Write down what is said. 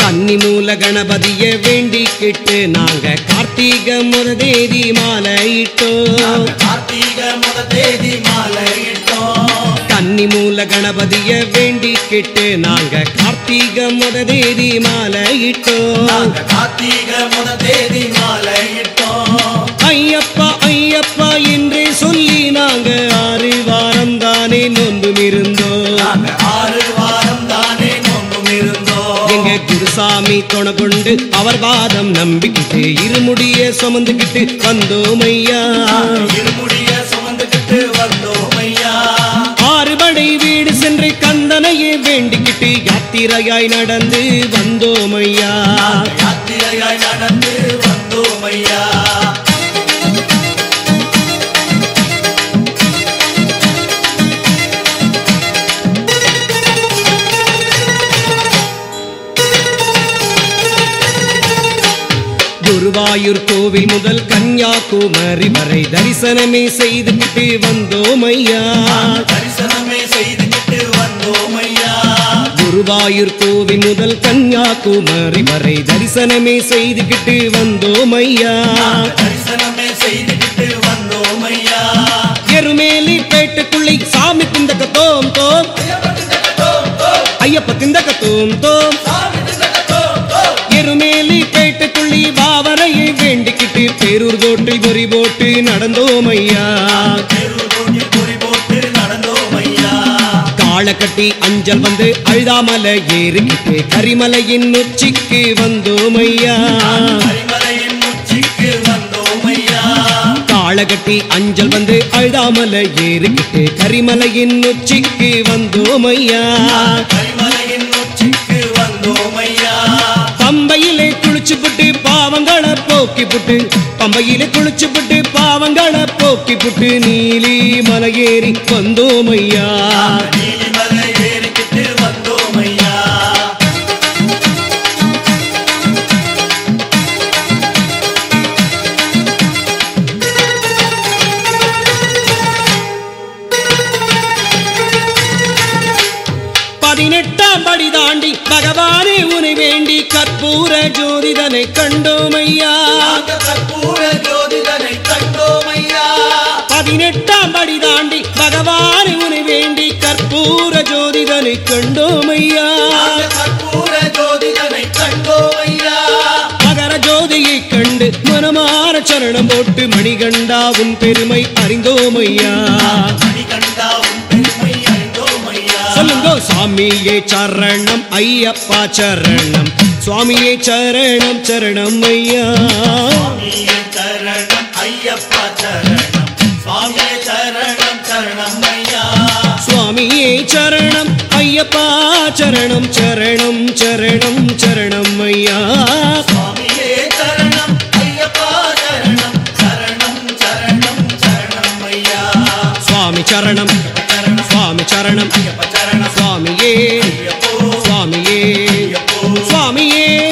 கன்னி மூல கணபதிய வேண்டிக்கிட்டு நாங்க கார்த்திக முத தேதி மாலையிட்டோம். கார்த்திக முத தேதி மாலையிட்டோம். கன்னி மூல கணபதிய வேண்டிக்கிட்டு நாங்க கார்த்திகை முத தேதி மாலையிட்டோம். கார்த்திக முத தேதி மாலையிட்டோம். ஐயப்பா ஐயப்பா என்றே சொல்லி நாங்க ஆறு வாரம் தானே நொந்தும் இருந்தோம். ஆறு வாரம் தானே நோம்பும் இருந்தோம். எங்க குருசாமி துணை கொண்டு அவர் பாதம் நம்பிக்கிட்டு இருமுடிய சுமந்துக்கிட்டு வந்தோம் ஐயா. இருமுடிய சுமந்துக்கிட்டு வந்தோம் ஐயா. ஆறுபடை வீடு சென்று கந்தனையே வேண்டிக்கிட்டு யாத்திரையாய் நடந்து வந்தோமையா யாத்திரையாய் நடந்து வந்தோமையா குருவாயூர் கோவில் முதல் கன்னியாகுமரி வரை தரிசனமே செய்துக்கிட்டு வந்தோம் ஐயா தரிசனமே செய்துக்கிட்டு வந்தோம் ஐயா குருவாயூர் கோவில் முதல் கன்னியாகுமரி வரை தரிசனமே செய்துக்கிட்டு வந்தோம் ஐயா தரிசனமே செய்துக்கிட்டு வந்தோம் ஐயா எருமேலி பேட்டுக்குள்ளி சாமி குந்தக்க தோம் தோம். ஐயப்ப கிந்தக்க தோம் தோம். எருமேலி பேட்டுக்குள்ளி பாவரையை வேண்டிக்கிட்டு பேரூர் தோட்டில் பொறி போட்டு நடந்தோம் ஐயா தெரு அஞ்சல் வந்து அழுதாமலை ஏறிக்கிட்டு கரிமலையின் உச்சிக்கு வந்தோம் ஐயா கரிமலையின் காளகட்டி அஞ்சல் வந்து அழுதாமலை ஏறிக்கிட்டு கரிமலையின் உச்சிக்கு வந்தோம் புட்டு பம்பையிலே குளிச்சு புட்டு பாவங்களை போக்கி புட்டு நீலி மலையேறி வந்தோம் பதினெட்டாம் படி தாண்டி பகவானே உனை வேண்டி கற்பூர ஜோதிதனை கண்டோமையா? கற்பூர ஜோதிதனை கண்டோமையா பதினெட்டாம் படி தாண்டி பகவானே உனை வேண்டி கற்பூர ஜோதிதனை கண்டோமையா? கற்பூர ஜோதிதனை கண்டோமையா மகர ஜோதியை கண்டு மனமார சரணம் போட்டு மணிகண்டா உன் பெருமை அறிந்தோமையா? மணிகண்டா சாமியே சரணம் ஐயப்பா சரணம். சுவாமியே சரணம் சரணம் ஐயா. சரணம் ஐயப்பா சரணம். சுவாமியே சரணம் சரணம் ஐயா. சுவாமியே சரணம் ஐயப்பா சரணம் சரணம் சரணம் சரணம் ஐயா. சரணம் சரணம். சுவாமியே சுவாமியே சுவாமியே.